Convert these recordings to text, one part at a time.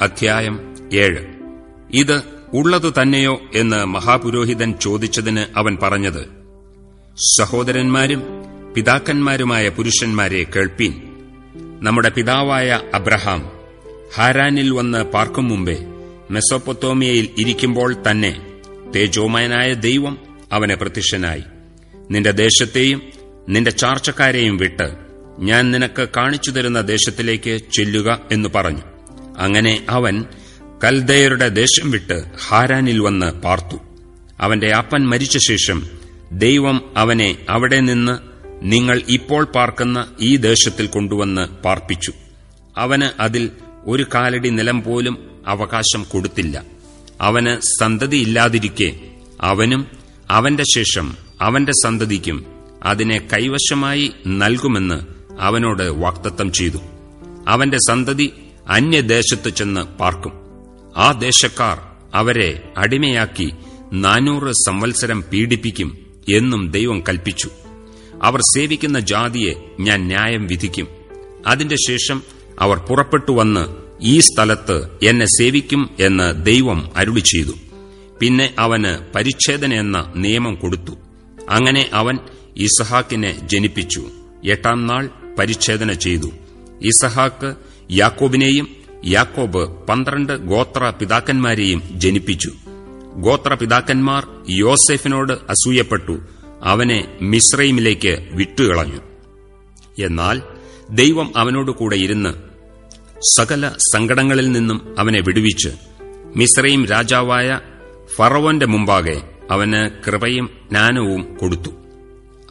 അധ്യായം ഏഴ്. ഇത് ഉള്ളതു തന്നെയോ എന്ന് മഹാപുരോഹിതൻ ചോദിച്ചതിന് അവൻ പറഞ്ഞത് സഹോദരന്മാരും പിതാക്കന്മാരുമായ പുരുഷന്മാരെ കേൾപ്പീൻ. നമ്മുടെ പിതാവായ അബ്രഹാം ഹാരാനിൽ വന്ന് പാർക്കും മുമ്പേ മെസോപ്പൊത്തോമിയയിൽ ഇരിക്കുമ്പോൾ തന്നെ തേജോമയനായ ദൈവം അവന് പ്രത്യക്ഷനായി. നിന്റെ ദേശത്തെയും നിന്റെ ചാർച്ചക്കാരെയും വിട്ട് ഞാൻ നിനക്ക് കാണിച്ചു തരുന്ന ദേശത്തിലേക്ക് ചെല്ലുക എന്ന് പറഞ്ഞു. അങ്ങനെ അവൻ കൽദയരുടെ ദേശം വിട്ട് ഹാരാനിൽ വന്ന് പാർത്തു. അവന്റെ അപ്പൻ മരിച്ച ശേഷം ദൈവം അവനെ അവിടെ നിന്ന് നിങ്ങൾ ഇപ്പോൾ പാർക്കുന്ന ഈ ദേശത്തിൽ കൊണ്ടുവന്ന് പാർപ്പിച്ചു. അവന് അതിൽ ഒരു കാലടി നിലം പോലും അവകാശം കൊടുത്തില്ല. അവന് സന്തതിയില്ലാതിരിക്കെ അവനും അവന്റെ ശേഷം അവന്റെ സന്തതിക്കും അതിനെ കൈവശമായി നൽകുമെന്ന് അവനോട് വാക്തത്വം ചെയ്തു. അവന്റെ സന്തതി അന്യദേശത്ത് ചെന്ന് പാർക്കും. ആ ദേശക്കാർ അവരെ അടിമയാക്കി നാനൂറ് സംവത്സരം പീഡിപ്പിക്കും എന്നും ദൈവം കൽപ്പിച്ചു. അവർ സേവിക്കുന്ന ജാതിയെ ഞാൻ ന്യായം വിധിക്കും. അതിന്റെ ശേഷം അവർ പുറപ്പെട്ടു വന്ന് ഈ സ്ഥലത്ത് എന്നെ സേവിക്കും എന്ന് ദൈവം അരുളി ചെയ്തു. പിന്നെ അവന് പരിച്ഛേദന എന്ന നിയമം കൊടുത്തു. അങ്ങനെ അവൻ ഇസഹാക്കിനെ ജനിപ്പിച്ചു. എട്ടാം നാൾ പരിച്ഛേദന ചെയ്തു. ഇസഹാക്ക് യാക്കോബിനെയും യാക്കോബ് പന്ത്രണ്ട് ഗോത്ര പിതാക്കന്മാരെയും ജനിപ്പിച്ചു. ഗോത്ര പിതാക്കന്മാർ യോസെഫിനോട് അസൂയപ്പെട്ടു. അവനെ മിശ്രൈമിലേക്ക് വിട്ടുകളഞ്ഞു. എന്നാൽ ദൈവം അവനോട് കൂടെ ഇരുന്ന് സകല സങ്കടങ്ങളിൽ നിന്നും അവനെ വിടുവിച്ച് മിശ്രയും രാജാവായ ഫറവോന്റെ മുമ്പാകെ അവന് കൃപയും ജ്ഞാനവും കൊടുത്തു.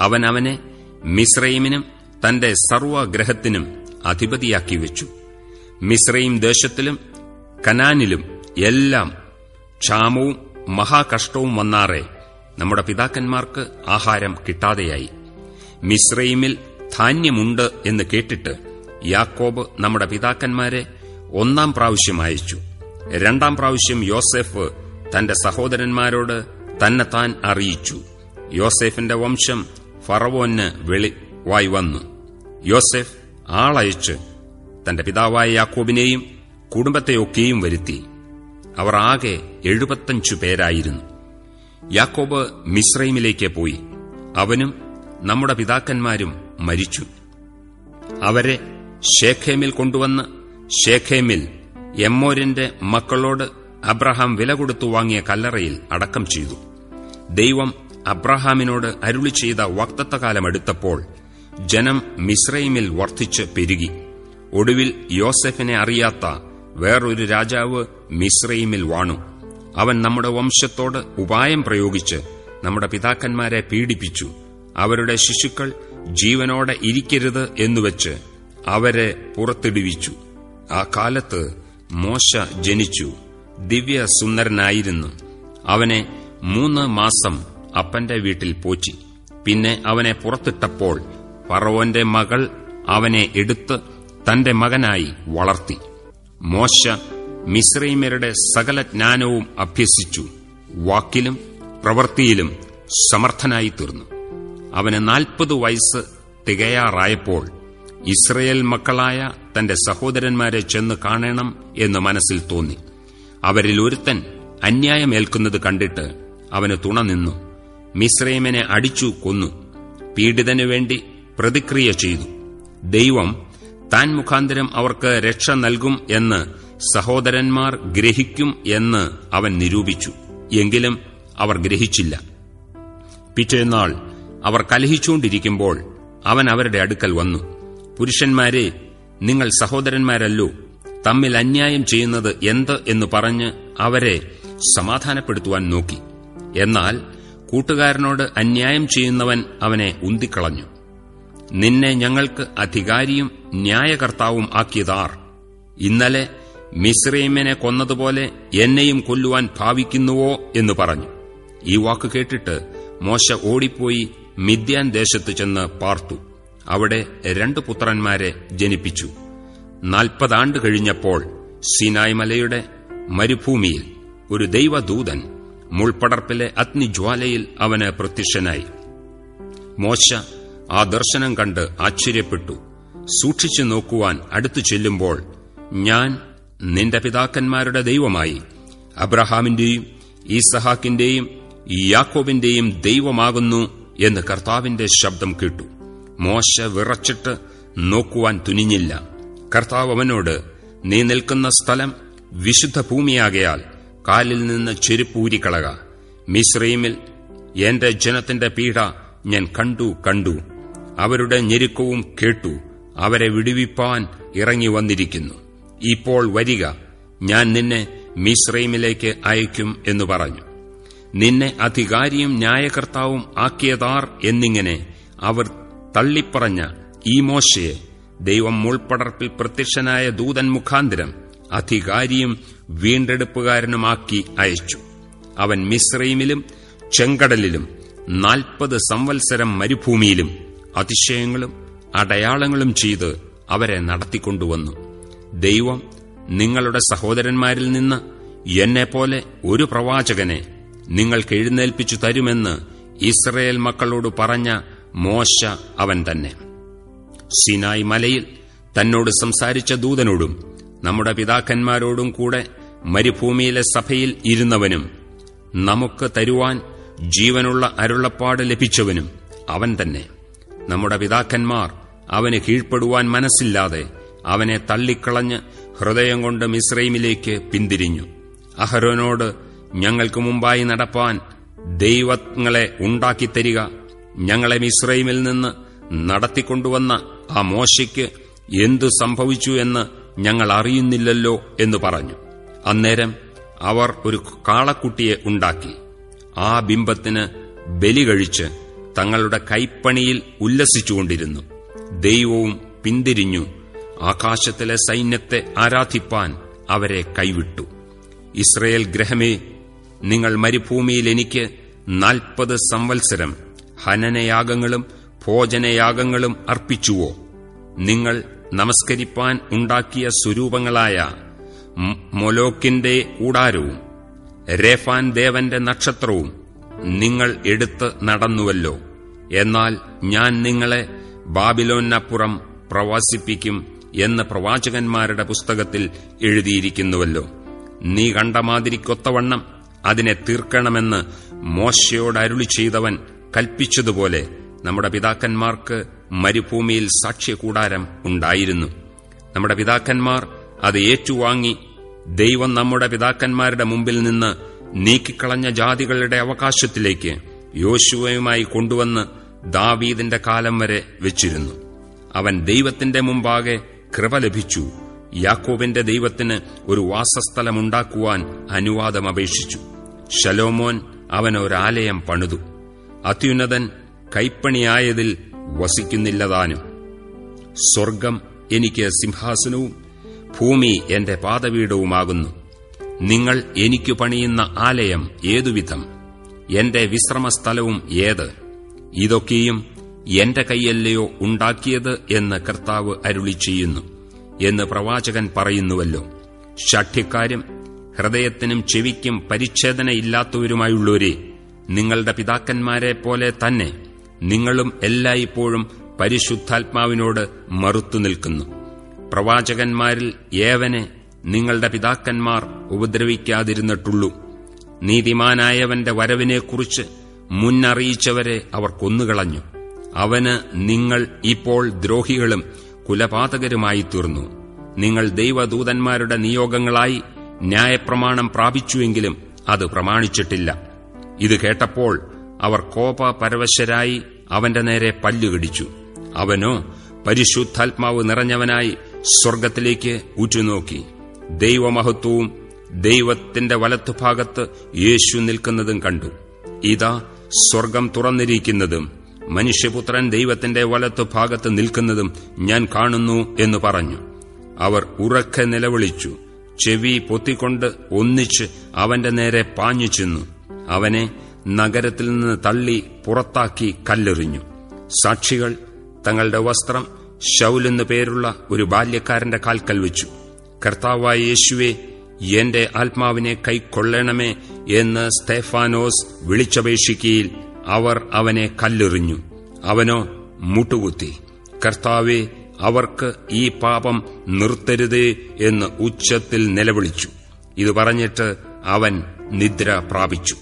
അവൻ അവനെ മിശ്രൈമിനും തന്റെ സർവഗ്രഹത്തിനും അധിപതിയാക്കി വെച്ചു. മിശ്രയും ദേശത്തിലും കനാനിലും എല്ലാം ക്ഷാമവും മഹാകഷ്ടവും വന്നാറേ നമ്മുടെ പിതാക്കന്മാർക്ക് ആഹാരം കിട്ടാതെയായി. മിശ്രൈമിൽ ധാന്യമുണ്ട് എന്ന് കേട്ടിട്ട് യാക്കോബ് നമ്മുടെ പിതാക്കന്മാരെ ഒന്നാം പ്രാവശ്യം അയച്ചു. രണ്ടാം പ്രാവശ്യം യോസെഫ് തന്റെ സഹോദരന്മാരോട് തന്നെ താൻ അറിയിച്ചു. യോസെഫിന്റെ വംശം ഫറവോന് വെളിവായി വന്നു. യോസെഫ് ആളയച്ച് തന്റെ പിതാവായ യാക്കോബിനെയും കുടുംബത്തെയൊക്കെയും വരുത്തി. അവർ ആകെ എഴുപത്തഞ്ചു പേരായിരുന്നു. യാക്കോബ് മിശ്രൈമിലേക്ക് പോയി. അവനും നമ്മുടെ പിതാക്കന്മാരും മരിച്ചു. അവരെ ഷേഖേമിൽ കൊണ്ടുവന്ന് ഷേഖേമിൽ എമ്മോരിന്റെ മക്കളോട് അബ്രഹാം വില കൊടുത്തു വാങ്ങിയ കല്ലറയിൽ അടക്കം ചെയ്തു. ദൈവം അബ്രഹാമിനോട് അരുളി ചെയ്ത വക്തത്വകാലം ജനം മിശ്രൈമിൽ വർദ്ധിച്ച് പെരുകി. ഒടുവിൽ യോസെഫിനെ അറിയാത്ത വേറൊരു രാജാവ് മിശ്രൈമിൽ വാണു. അവൻ നമ്മുടെ വംശത്തോട് ഉപായം പ്രയോഗിച്ച് നമ്മുടെ പിതാക്കന്മാരെ പീഡിപ്പിച്ചു. അവരുടെ ശിശുക്കൾ ജീവനോടെ ഇരിക്കരുത് എന്നുവെച്ച് അവരെ പുറത്തിടുവിച്ചു. ആ കാലത്ത് മോശ ജനിച്ചു. ദിവ്യ സുന്ദരനായിരുന്നു. അവനെ മൂന്ന് മാസം അപ്പന്റെ വീട്ടിൽ പോറ്റി. പിന്നെ അവനെ പുറത്തിട്ടപ്പോൾ പറവോന്റെ മകൾ അവനെ എടുത്ത് തന്റെ മകനായി വളർത്തി. മോശ മിശ്രൈമരുടെ സകല ജ്ഞാനവും അഭ്യസിച്ചു. വാക്കിലും പ്രവൃത്തിയിലും സമർത്ഥനായി തീർന്നു. അവന് നാൽപ്പത് വയസ്സ് തികയാറായപ്പോൾ ഇസ്രയേൽ മക്കളായ തന്റെ സഹോദരന്മാരെ ചെന്ന് കാണണം എന്ന് മനസ്സിൽ തോന്നി. അവരിൽ ഒരുത്തൻ അന്യായമേൽക്കുന്നത് കണ്ടിട്ട് അവന് തുണ നിന്നു. മിശ്രൈമനെ അടിച്ചു കൊന്നു. പീഡിതനു വേണ്ടി പ്രതിക്രിയ ചെയ്തു. ദൈവം താൻ മുഖാന്തരം അവർക്ക് രക്ഷ നൽകും എന്ന് സഹോദരന്മാർ ഗ്രഹിക്കും എന്ന് അവൻ നിരൂപിച്ചു. എങ്കിലും അവർ ഗ്രഹിച്ചില്ല. പിറ്റേന്നാൾ അവർ കലഹിച്ചുകൊണ്ടിരിക്കുമ്പോൾ അവൻ അവരുടെ അടുക്കൽ വന്നു. പുരുഷന്മാരെ നിങ്ങൾ സഹോദരന്മാരല്ലോ തമ്മിൽ അന്യായം ചെയ്യുന്നത് എന്ത് എന്ന് പറഞ്ഞ് അവരെ സമാധാനപ്പെടുത്തുവാൻ നോക്കി. എന്നാൽ കൂട്ടുകാരനോട് അന്യായം ചെയ്യുന്നവൻ അവനെ ഉന്തിക്കളഞ്ഞു. നിന്നെ ഞങ്ങൾക്ക് അധികാരിയും ന്യായകർത്താവും ആക്കിയതാർ. ഇന്നലെ മിശ്രീമിനെ കൊന്നതുപോലെ എന്നെയും കൊല്ലുവാൻ ഭാവിക്കുന്നുവോ എന്ന് പറഞ്ഞു. ഈ വാക്ക് കേട്ടിട്ട് മോശ ഓടിപ്പോയി മിഥ്യാൻ ദേശത്ത് ചെന്ന് പാർത്തു. അവിടെ രണ്ടു പുത്രന്മാരെ ജനിപ്പിച്ചു. നാൽപ്പതാണ്ട് കഴിഞ്ഞപ്പോൾ സിനായ് മലയുടെ മരുഭൂമിയിൽ ഒരു ദൈവദൂതൻ മുൾപ്പടർപ്പിലെ അഗ്നിജ്വാലയിൽ അവന് പ്രത്യക്ഷനായി. മോശ ആ ദർശനം കണ്ട് ആശ്ചര്യപ്പെട്ടു. സൂക്ഷിച്ചു നോക്കുവാൻ അടുത്തു ചെല്ലുമ്പോൾ ഞാൻ നിന്റെ പിതാക്കന്മാരുടെ ദൈവമായി അബ്രഹാമിന്റെയും ഈസഹാക്കിന്റെയും യാക്കോബിന്റെയും ദൈവമാകുന്നു എന്ന് കർത്താവിന്റെ ശബ്ദം കേട്ടു. മോശ വിറച്ചിട്ട് നോക്കുവാൻ തുനിഞ്ഞില്ല. കർത്താവ് അവനോട് നീ നിൽക്കുന്ന സ്ഥലം വിശുദ്ധ ഭൂമിയാകയാൽ കാലിൽ നിന്ന് ചെരുപ്പൂരിക്കളക മിശ്രീമിൽ എന്റെ ജനത്തിന്റെ പീഡ ഞാൻ കണ്ടു കണ്ടു. അവരുടെ ഞെരുക്കവും കേട്ടു. അവരെ വിടുവിപ്പാൻ ഇറങ്ങി വന്നിരിക്കുന്നു. ഇപ്പോൾ വരിക. ഞാൻ നിന്നെ മിശ്രൈമിലേക്ക് അയക്കും എന്ന് പറഞ്ഞു. നിന്നെ അധികാരിയും ന്യായകർത്താവും ആക്കിയതാർ എന്നിങ്ങനെ അവർ തള്ളിപ്പറഞ്ഞ ഈ മോശയെ ദൈവം മുൾപ്പടർപ്പിൽ പ്രത്യക്ഷനായ ദൂതൻ മുഖാന്തരം അധികാരിയും വീണ്ടെടുപ്പുകാരനുമാക്കി അയച്ചു. അവൻ മിശ്രൈമിലും ചെങ്കടലിലും നാൽപ്പത് സംവത്സരം മരുഭൂമിയിലും അതിശയങ്ങളും അടയാളങ്ങളും ചെയ്ത് അവരെ നടത്തിക്കൊണ്ടുവന്നു. ദൈവം നിങ്ങളുടെ സഹോദരന്മാരിൽ നിന്ന് എന്നെപ്പോലെ ഒരു പ്രവാചകനെ നിങ്ങൾക്ക് എഴുന്നേൽപ്പിച്ചു തരുമെന്ന് ഇസ്രയേൽ മക്കളോട് പറഞ്ഞ മോശ അവൻ തന്നെ. സിനായ് മലയിൽ തന്നോട് സംസാരിച്ച ദൂതനോടും നമ്മുടെ പിതാക്കന്മാരോടും കൂടെ മരുഭൂമിയിലെ സഭയിൽ ഇരുന്നവനും നമുക്ക് തരുവാൻ ജീവനുള്ള അരുളപ്പാട് ലഭിച്ചവനും അവൻ തന്നെ. നമ്മുടെ പിതാക്കന്മാർ അവന് കീഴ്പ്പെടുവാൻ മനസ്സില്ലാതെ അവനെ തള്ളിക്കളഞ്ഞ് ഹൃദയം കൊണ്ട് മിശ്രൈമിലേക്ക് പിന്തിരിഞ്ഞു. അഹരോനോട് ഞങ്ങൾക്ക് മുമ്പായി നടപ്പാൻ ദൈവങ്ങളെ ഉണ്ടാക്കിത്തരിക ഞങ്ങളെ മിശ്രൈമിൽ നിന്ന് നടത്തിക്കൊണ്ടുവന്ന ആ മോശയ്ക്ക് എന്തു സംഭവിച്ചു എന്ന് ഞങ്ങൾ അറിയുന്നില്ലല്ലോ എന്ന് പറഞ്ഞു. അന്നേരം അവർ ഒരു കാളക്കുട്ടിയെ ഉണ്ടാക്കി. ആ ബിംബത്തിന് ബലി കഴിച്ച് തങ്ങളുടെ കൈപ്പണിയിൽ ഉല്ലസിച്ചുകൊണ്ടിരുന്നു. ദൈവവും പിന്തിരിഞ്ഞു. ആകാശത്തിലെ സൈന്യത്തെ ആരാധിപ്പാൻ അവരെ കൈവിട്ടു. ഇസ്രയേൽ ഗ്രഹമേ നിങ്ങൾ മരുഭൂമിയിൽ എനിക്ക് നാൽപ്പത് സംവത്സരം ഹനനയാഗങ്ങളും ഭോജനയാഗങ്ങളും അർപ്പിച്ചുവോ? നിങ്ങൾ നമസ്കരിപ്പാൻ ഉണ്ടാക്കിയ സ്വരൂപങ്ങളായ മൊലോക്കിന്റെ കൂടാരവും രേഫാൻ ദേവന്റെ നക്ഷത്രവും നിങ്ങൾ എടുത്ത് നടന്നുവല്ലോ. എന്നാൽ ഞാൻ നിങ്ങളെ ബാബിലോനപ്പുറം പ്രവാസിപ്പിക്കും എന്ന് പ്രവാചകന്മാരുടെ പുസ്തകത്തിൽ എഴുതിയിരിക്കുന്നുവല്ലോ. നീ കണ്ട മാതിരിക്കൊത്തവണ്ണം അതിനെ തീർക്കണമെന്ന് മോശയോട് അരുളി ചെയ്തവൻ കൽപ്പിച്ചതുപോലെ നമ്മുടെ പിതാക്കന്മാർക്ക് മരുഭൂമിയിൽ സാക്ഷ്യകൂടാരം ഉണ്ടായിരുന്നു. നമ്മുടെ പിതാക്കന്മാർ അത് ഏറ്റുവാങ്ങി ദൈവം നമ്മുടെ പിതാക്കന്മാരുടെ മുമ്പിൽ നിന്ന് നീക്കിക്കളഞ്ഞ ജാതികളുടെ അവകാശത്തിലേക്ക് യോശുവയുമായി കൊണ്ടുവന്ന് ദാവീദിന്റെ കാലം വരെ വെച്ചിരുന്നു. അവൻ ദൈവത്തിന്റെ മുമ്പാകെ കൃപ ലഭിച്ചു. യാക്കോബിന്റെ ദൈവത്തിന് ഒരു വാസസ്ഥലമുണ്ടാക്കുവാൻ അനുവാദം അപേക്ഷിച്ചു. ശലോമോൻ അവൻ ഒരാലയം പണിതു. അത്യുന്നതൻ കൈപ്പണിയായതിൽ വസിക്കുന്നില്ലതാനും. സ്വർഗം എനിക്ക് സിംഹാസനവും ഭൂമി എന്റെ പാതവീടവുമാകുന്നു നിങ്ങൾ എനിക്കു പണിയുന്ന ആലയം ഏതുവിധം? എന്റെ വിശ്രമസ്ഥലവും ഏത്? ഇതൊക്കെയും എന്റെ കൈയല്ലയോ ഉണ്ടാക്കിയത് എന്ന് കർത്താവ് അരുളി ചെയ്യുന്നു എന്ന് പ്രവാചകൻ പറയുന്നുവല്ലോ. ഷഠ്യക്കാരും ഹൃദയത്തിനും ചെവിക്കും പരിച്ഛേദനയില്ലാത്തവരുമായുള്ളവരെ നിങ്ങളുടെ പിതാക്കന്മാരെ പോലെ തന്നെ നിങ്ങളും എല്ലായ്പ്പോഴും പരിശുദ്ധാത്മാവിനോട് മറുത്തു നിൽക്കുന്നു. പ്രവാചകന്മാരിൽ ഏവനെ നിങ്ങളുടെ പിതാക്കന്മാർ ഉപദ്രവിക്കാതിരുന്നിട്ടുള്ളൂ. നീതിമാനായവന്റെ വരവിനെക്കുറിച്ച് മുന്നറിയിച്ചവരെ അവർ കൊന്നുകളഞ്ഞു. അവന് നിങ്ങൾ ഇപ്പോൾ ദ്രോഹികളും കുലപാതകരുമായി തീർന്നു നിങ്ങൾ ദൈവദൂതന്മാരുടെ നിയോഗങ്ങളായി ന്യായപ്രമാണം പ്രാപിച്ചുവെങ്കിലും അത് പ്രമാണിച്ചിട്ടില്ല. ഇത് കേട്ടപ്പോൾ അവർ കോപപരവശരായി അവന്റെ നേരെ പല്ലുകടിച്ചു അവനോ പരിശുദ്ധാത്മാവ് നിറഞ്ഞവനായി സ്വർഗത്തിലേക്ക് ഉറ്റുനോക്കി ദൈവമഹത്വവും ദൈവത്തിന്റെ വലത്തുഭാഗത്ത് യേശു നിൽക്കുന്നതും കണ്ടു. ഇതാ സ്വർഗം തുറന്നിരിക്കുന്നതും മനുഷ്യപുത്രൻ ദൈവത്തിന്റെ വലത്തുഭാഗത്ത് നിൽക്കുന്നതും ഞാൻ കാണുന്നു എന്ന് പറഞ്ഞു. അവർ ഉറക്കെ നിലവിളിച്ചു. ചെവി പൊത്തിക്കൊണ്ട് ഒന്നിച്ച് അവന്റെ നേരെ പാഞ്ഞു ചെന്നു. അവനെ നഗരത്തിൽ നിന്ന് തള്ളി പുറത്താക്കി കല്ലെറിഞ്ഞു. സാക്ഷികൾ തങ്ങളുടെ വസ്ത്രം ശൌലെന്നു പേരുള്ള ഒരു ബാല്യക്കാരന്റെ കാൽക്കൽ വെച്ചു. കർത്താവായ യേശുവെ എന്റെ ആത്മാവിനെ കൈക്കൊള്ളണമേ എന്ന് സ്തേഫാനോസ് വിളിച്ചപേക്ഷിക്കയിൽ അവർ അവനെ കല്ലെറിഞ്ഞു. അവനോ മുട്ടുകുത്തി കർത്താവെ അവർക്ക് ഈ പാപം നിർത്തരുതേ എന്ന് ഉച്ചത്തിൽ നിലവിളിച്ചു. ഇത് പറഞ്ഞിട്ട് അവൻ നിദ്ര പ്രാപിച്ചു.